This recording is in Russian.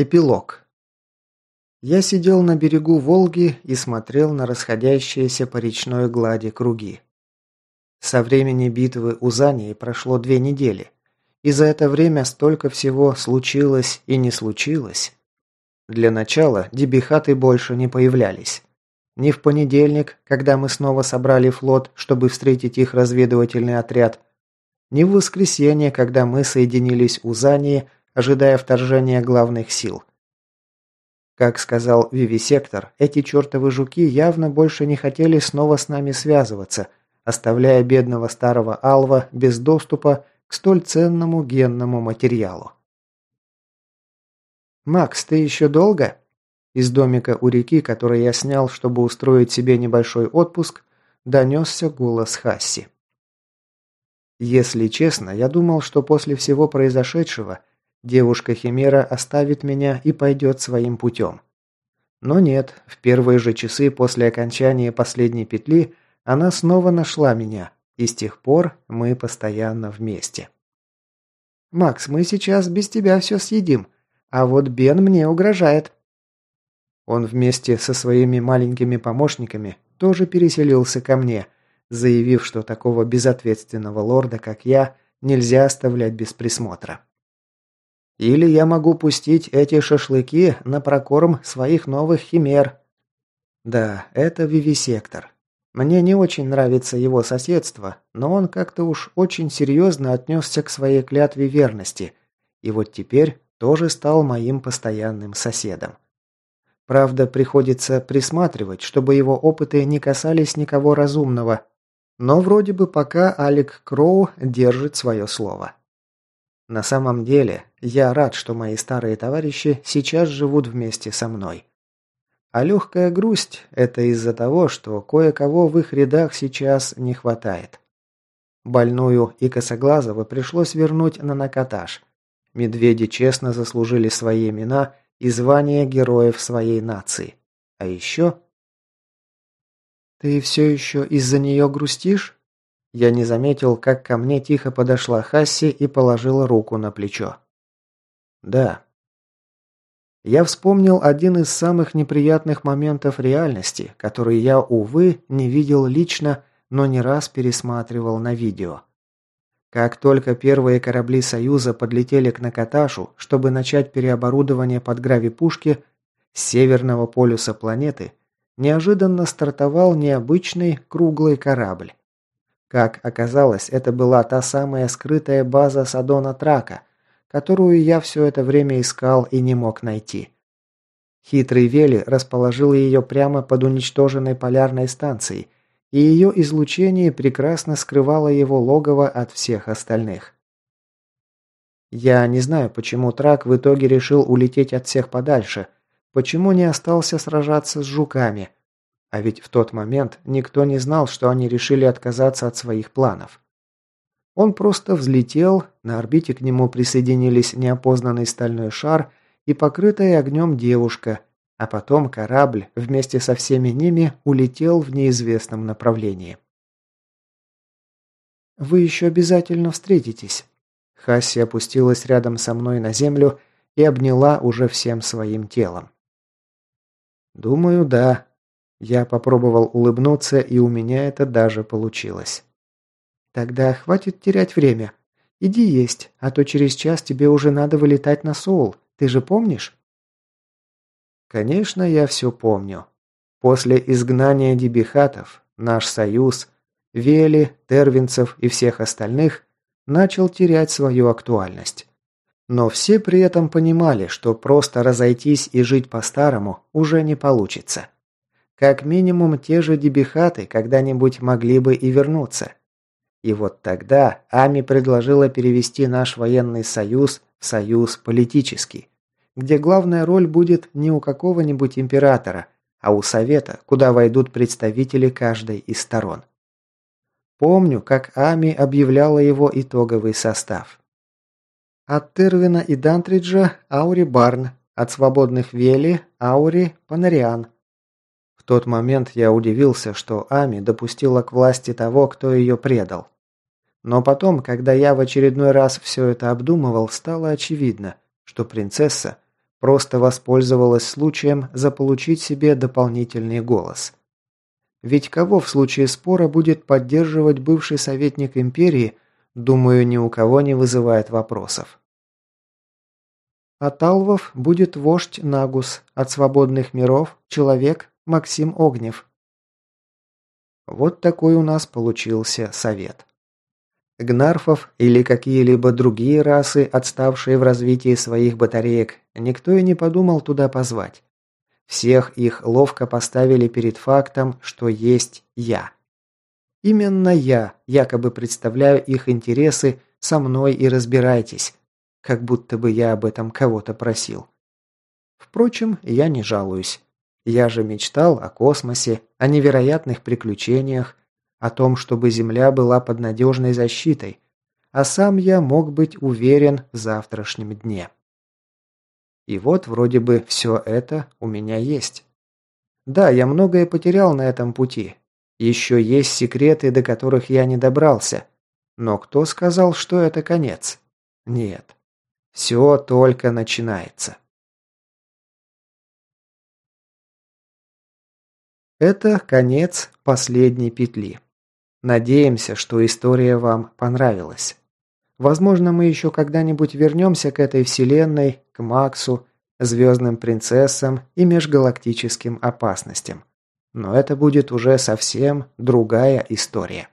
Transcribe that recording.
Эпилог. Я сидел на берегу Волги и смотрел на расходящиеся по речной глади круги. Со времени битвы у Зании прошло две недели, и за это время столько всего случилось и не случилось. Для начала дебихаты больше не появлялись. Ни в понедельник, когда мы снова собрали флот, чтобы встретить их разведывательный отряд, ни в воскресенье, когда мы соединились у Зании, ожидая вторжения главных сил. Как сказал Вивисектор, эти чертовы жуки явно больше не хотели снова с нами связываться, оставляя бедного старого Алва без доступа к столь ценному генному материалу. «Макс, ты еще долго?» Из домика у реки, который я снял, чтобы устроить себе небольшой отпуск, донесся голос Хасси. Если честно, я думал, что после всего произошедшего Девушка-химера оставит меня и пойдет своим путем. Но нет, в первые же часы после окончания последней петли она снова нашла меня, и с тех пор мы постоянно вместе. «Макс, мы сейчас без тебя все съедим, а вот Бен мне угрожает». Он вместе со своими маленькими помощниками тоже переселился ко мне, заявив, что такого безответственного лорда, как я, нельзя оставлять без присмотра. Или я могу пустить эти шашлыки на прокорм своих новых химер. Да, это вивисектор. Мне не очень нравится его соседство, но он как-то уж очень серьезно отнесся к своей клятве верности. И вот теперь тоже стал моим постоянным соседом. Правда, приходится присматривать, чтобы его опыты не касались никого разумного. Но вроде бы пока Алек Кроу держит свое слово. На самом деле, я рад, что мои старые товарищи сейчас живут вместе со мной. А легкая грусть – это из-за того, что кое-кого в их рядах сейчас не хватает. Больную и Косоглазого пришлось вернуть на накатаж. Медведи честно заслужили свои имена и звания героев своей нации. А еще... «Ты все еще из-за нее грустишь?» Я не заметил, как ко мне тихо подошла Хасси и положила руку на плечо. «Да». Я вспомнил один из самых неприятных моментов реальности, который я, увы, не видел лично, но не раз пересматривал на видео. Как только первые корабли Союза подлетели к Накаташу, чтобы начать переоборудование под гравипушки, с северного полюса планеты неожиданно стартовал необычный круглый корабль. Как оказалось, это была та самая скрытая база Садона Трака, которую я все это время искал и не мог найти. Хитрый Вели расположил ее прямо под уничтоженной полярной станцией, и ее излучение прекрасно скрывало его логово от всех остальных. Я не знаю, почему Трак в итоге решил улететь от всех подальше, почему не остался сражаться с жуками – а ведь в тот момент никто не знал, что они решили отказаться от своих планов. Он просто взлетел, на орбите к нему присоединились неопознанный стальной шар и покрытая огнем девушка, а потом корабль вместе со всеми ними улетел в неизвестном направлении. «Вы еще обязательно встретитесь». Хасси опустилась рядом со мной на землю и обняла уже всем своим телом. «Думаю, да», я попробовал улыбнуться, и у меня это даже получилось. «Тогда хватит терять время. Иди есть, а то через час тебе уже надо вылетать на Соул. Ты же помнишь?» Конечно, я все помню. После изгнания дебихатов, наш союз, Вели, Тервинцев и всех остальных начал терять свою актуальность. Но все при этом понимали, что просто разойтись и жить по-старому уже не получится. Как минимум, те же дебихаты когда-нибудь могли бы и вернуться. И вот тогда Ами предложила перевести наш военный союз в союз политический, где главная роль будет не у какого-нибудь императора, а у совета, куда войдут представители каждой из сторон. Помню, как Ами объявляла его итоговый состав. От Тервина и Дантриджа – Аури Барн, от свободных Вели – Аури Панариан – тот момент я удивился, что Ами допустила к власти того, кто ее предал. Но потом, когда я в очередной раз все это обдумывал, стало очевидно, что принцесса Просто воспользовалась случаем заполучить себе дополнительный голос. Ведь кого в случае спора будет поддерживать бывший советник империи, думаю, ни у кого не вызывает вопросов. От Алвов будет вождь Нагус, от свободных миров – человек Максим Огнев. Вот такой у нас получился совет. Гнарфов или какие-либо другие расы, отставшие в развитии своих батареек, никто и не подумал туда позвать. Всех их ловко поставили перед фактом, что есть я. Именно я якобы представляю их интересы, со мной и разбирайтесь. Как будто бы я об этом кого-то просил. Впрочем, я не жалуюсь. Я же мечтал о космосе, о невероятных приключениях, о том, чтобы Земля была под надежной защитой, а сам я мог быть уверен в завтрашнем дне. И вот вроде бы все это у меня есть. Да, я многое потерял на этом пути. Еще есть секреты, до которых я не добрался. Но кто сказал, что это конец? Нет. Все только начинается. Это конец последней петли. Надеемся, что история вам понравилась. Возможно, мы еще когда-нибудь вернемся к этой вселенной, к Максу, звездным принцессам и межгалактическим опасностям. Но это будет уже совсем другая история.